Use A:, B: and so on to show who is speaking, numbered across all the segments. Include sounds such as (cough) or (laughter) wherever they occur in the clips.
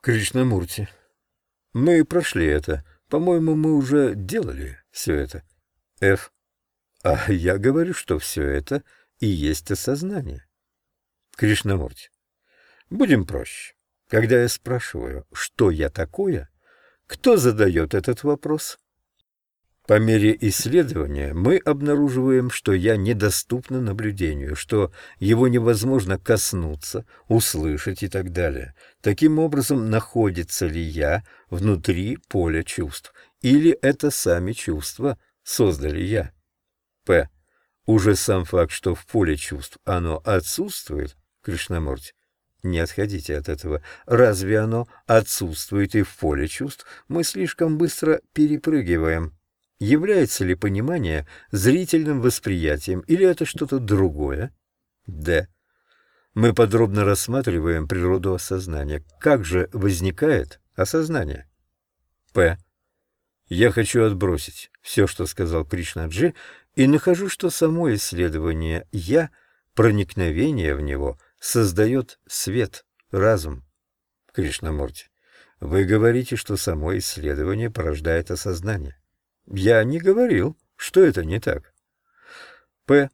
A: Кришнамурти. Мы прошли это. По-моему, мы уже делали все это. Ф. А я говорю, что все это и есть осознание. Кришнамурти. Будем проще. Когда я спрашиваю, что я такое, кто задает этот вопрос? По мере исследования мы обнаруживаем, что я недоступна наблюдению, что его невозможно коснуться, услышать и так далее. Таким образом, находится ли я внутри поля чувств, или это сами чувства создали я? П. Уже сам факт, что в поле чувств оно отсутствует, Кришнамурти, не отходите от этого. Разве оно отсутствует и в поле чувств? Мы слишком быстро перепрыгиваем Является ли понимание зрительным восприятием или это что-то другое? Д. Мы подробно рассматриваем природу осознания. Как же возникает осознание? П. Я хочу отбросить все, что сказал Кришнаджи, и нахожу, что само исследование «я», проникновение в него, создает свет, разум. Кришнамурти, вы говорите, что само исследование порождает осознание. Я не говорил, что это не так. П.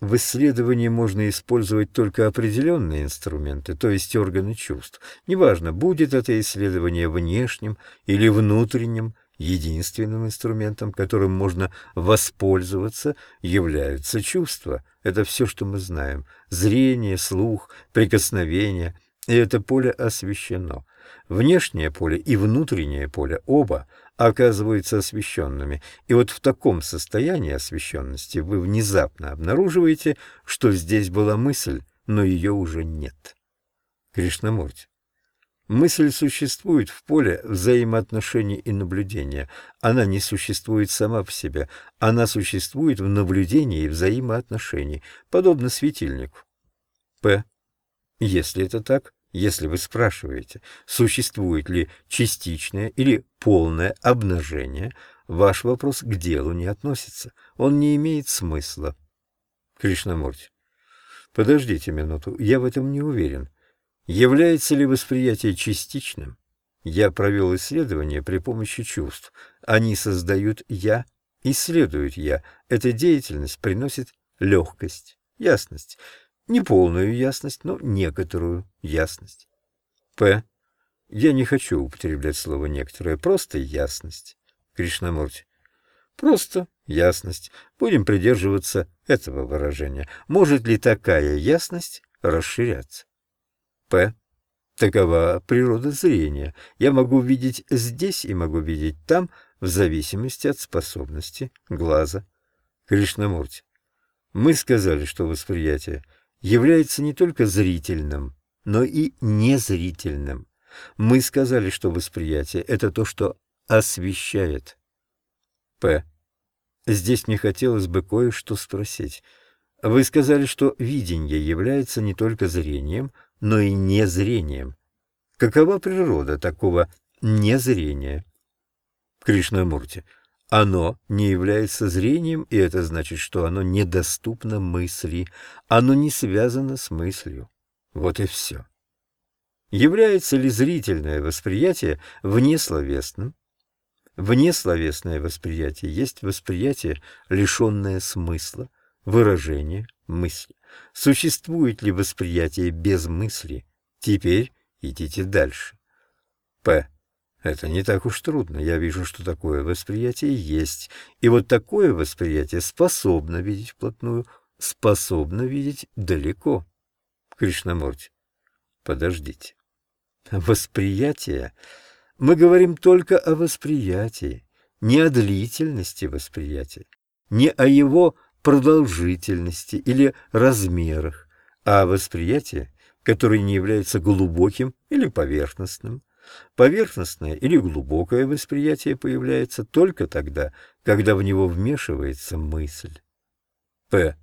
A: В исследовании можно использовать только определенные инструменты, то есть органы чувств. Неважно, будет это исследование внешним или внутренним, единственным инструментом, которым можно воспользоваться, являются чувства. Это все, что мы знаем. Зрение, слух, прикосновение. И это поле освещено. Внешнее поле и внутреннее поле оба оказываются освещенными, и вот в таком состоянии освещенности вы внезапно обнаруживаете, что здесь была мысль, но ее уже нет. Кришнамурти. Мысль существует в поле взаимоотношений и наблюдения. Она не существует сама по себе. Она существует в наблюдении и взаимоотношении, подобно светильнику. П. Если это так, если вы спрашиваете, существует ли частичное или полное обнажение, ваш вопрос к делу не относится, он не имеет смысла. Кришнамурти. Подождите минуту, я в этом не уверен. Является ли восприятие частичным? Я провел исследование при помощи чувств. Они создают «я», исследуют «я». Эта деятельность приносит легкость, ясность. Не полную ясность, но некоторую ясность. П. Я не хочу употреблять слово «некоторая», просто ясность. Кришнамурти. Просто ясность. Будем придерживаться этого выражения. Может ли такая ясность расширяться? П. Такова природа зрения. Я могу видеть здесь и могу видеть там, в зависимости от способности глаза. Кришнамурти. Мы сказали, что восприятие — является не только зрительным, но и незрительным. Мы сказали, что восприятие — это то, что освещает. П. Здесь мне хотелось бы кое-что спросить. Вы сказали, что видение является не только зрением, но и незрением. Какова природа такого незрения? Кришнамурти. Оно не является зрением, и это значит, что оно недоступно мысли, оно не связано с мыслью. Вот и все. Является ли зрительное восприятие внесловесным? Внесловесное восприятие есть восприятие, лишенное смысла, выражения, мысли. Существует ли восприятие без мысли? Теперь идите дальше. П. Это не так уж трудно. Я вижу, что такое восприятие есть. И вот такое восприятие способно видеть вплотную, способно видеть далеко. Кришнамурти, подождите. Восприятие? Мы говорим только о восприятии, не о длительности восприятия, не о его продолжительности или размерах, а о восприятии, которое не является глубоким или поверхностным, Поверхностное или глубокое восприятие появляется только тогда, когда в него вмешивается мысль. П.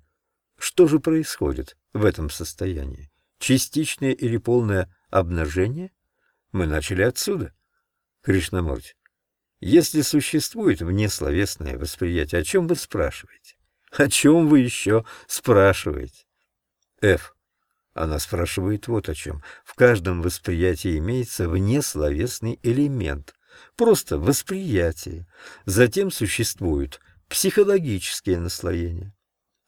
A: Что же происходит в этом состоянии? Частичное или полное обнажение? Мы начали отсюда. Кришнамурти. Если существует внесловесное восприятие, о чем вы спрашиваете? О чем вы еще спрашиваете? Ф. Она спрашивает вот о чем. В каждом восприятии имеется внесловесный элемент. Просто восприятие. Затем существуют психологические наслоения.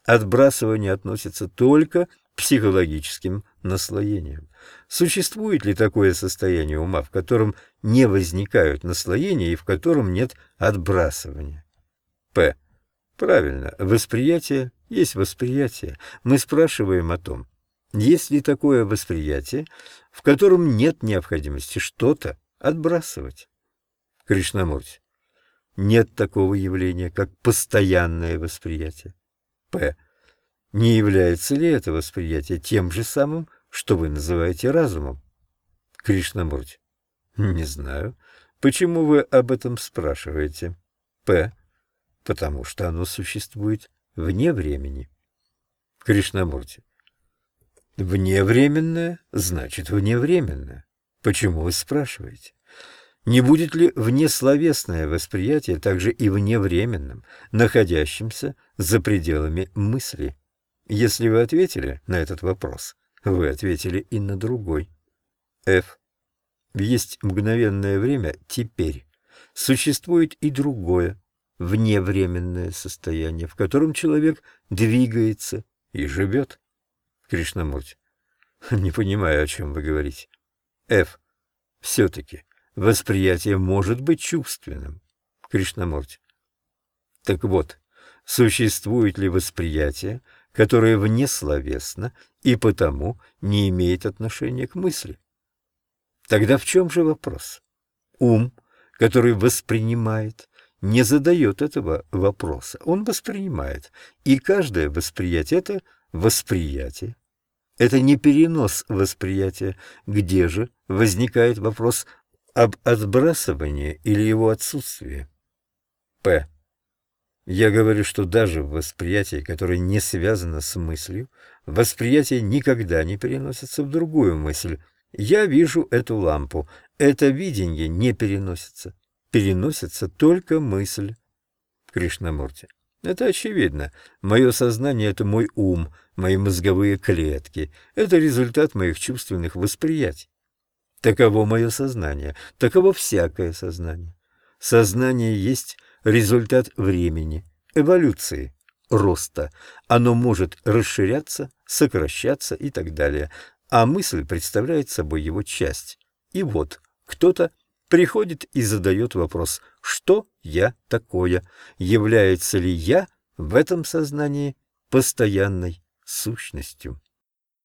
A: Отбрасывание относится только к психологическим наслоениям. Существует ли такое состояние ума, в котором не возникают наслоения и в котором нет отбрасывания? П. Правильно, восприятие есть восприятие. Мы спрашиваем о том, есть ли такое восприятие, в котором нет необходимости что-то отбрасывать. Кришнамурти. Нет такого явления, как постоянное восприятие. П. Не является ли это восприятие тем же самым, что вы называете разумом? Кришнамурти. Не знаю. Почему вы об этом спрашиваете? П. Потому что оно существует вне времени. Кришнамурти. Вневременное значит вневременное. Почему вы спрашиваете? Не будет ли внесловесное восприятие также и вневременным, находящимся за пределами мысли? Если вы ответили на этот вопрос, вы ответили и на другой. F. Есть мгновенное время теперь. Существует и другое, вневременное состояние, в котором человек двигается и живет. Кришнамурти. (laughs) Не понимаю, о чем вы говорите. Ф. Все-таки восприятие может быть чувственным. Кришнамурти. Так вот, существует ли восприятие, которое внесловесно и потому не имеет отношения к мысли? Тогда в чем же вопрос? Ум, который воспринимает, не задает этого вопроса. Он воспринимает, и каждое восприятие – это восприятие. Это не перенос восприятия. Где же возникает вопрос об отбрасывании или его отсутствии? П. Я говорю, что даже в восприятии, которое не связано с мыслью, восприятие никогда не переносится в другую мысль. Я вижу эту лампу. Это видение не переносится. Переносится только мысль. Кришнамурти. Это очевидно. Мое сознание — это мой ум, мои мозговые клетки. Это результат моих чувственных восприятий. Таково мое сознание, таково всякое сознание. Сознание есть результат времени, эволюции, роста. Оно может расширяться, сокращаться и так далее, а мысль представляет собой его часть. И вот кто-то приходит и задает вопрос, что я такое, является ли я в этом сознании постоянной сущностью.